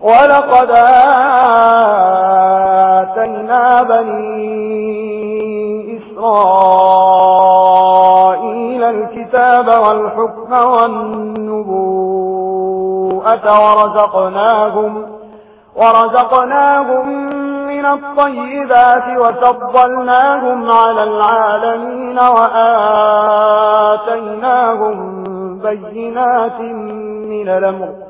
ولقد آتينا بني إسرائيل الكتاب والحكم والنبوءة ورزقناهم, ورزقناهم من الطيبات وتضلناهم على العالمين وآتيناهم بينات من الأمر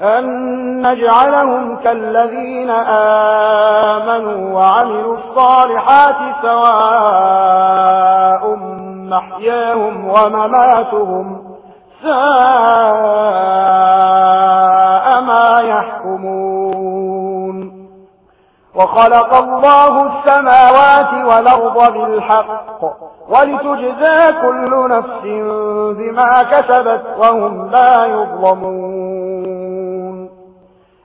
أن نجعلهم كالذين آمنوا وعملوا الصالحات سواء محياهم ومماتهم ساء ما يحكمون. وخلق الله السماوات والأرض بالحق ولتجزى كل نفس بما كسبت وهم لا يظلمون.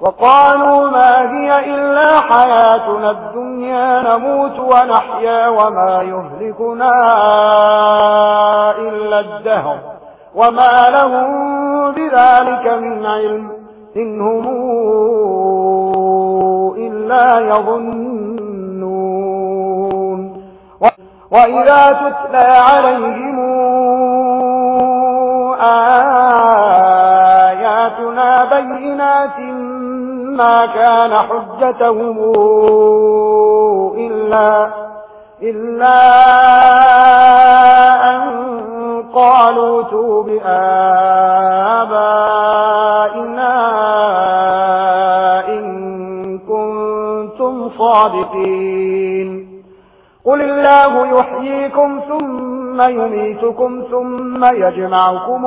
وقالوا ما هي إلا حياتنا الدنيا نموت ونحيا وما يهلكنا إلا الدهر وما لهم بذلك من علم إنهم إلا يظنون. وإذا تتلى عليهم آياتنا بينات ما كان حجتهم إلا, إلا أن قالوا توب آبائنا إن كنتم صادقين. قل الله يحييكم ثم يميتكم ثم يجمعكم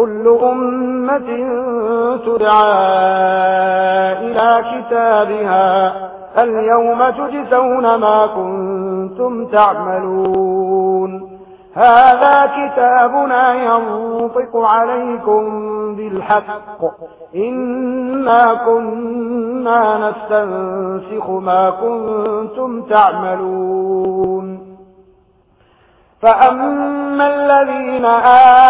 كل أمة تدعى إلى كتابها. اليوم تجزون ما كنتم تعملون. هذا كتابنا ينطق عليكم بالحق. إنا كنا نستنسخ ما كنتم تعملون. فأما الذين آمنوا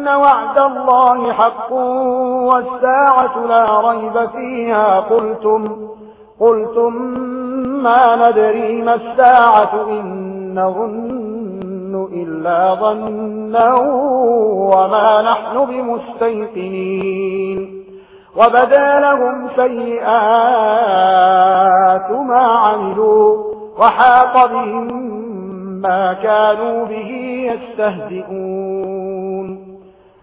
إن وعد الله حق والساعة لا ريب فيها قلتم, قلتم ما ندري ما الساعة إن ظن إلا ظنا وما نحن بمستيقنين وبدا لهم سيئات ما عملوا وحاق بهم ما كانوا به يستهزئون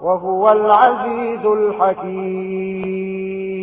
وهو العزيز الحكيم.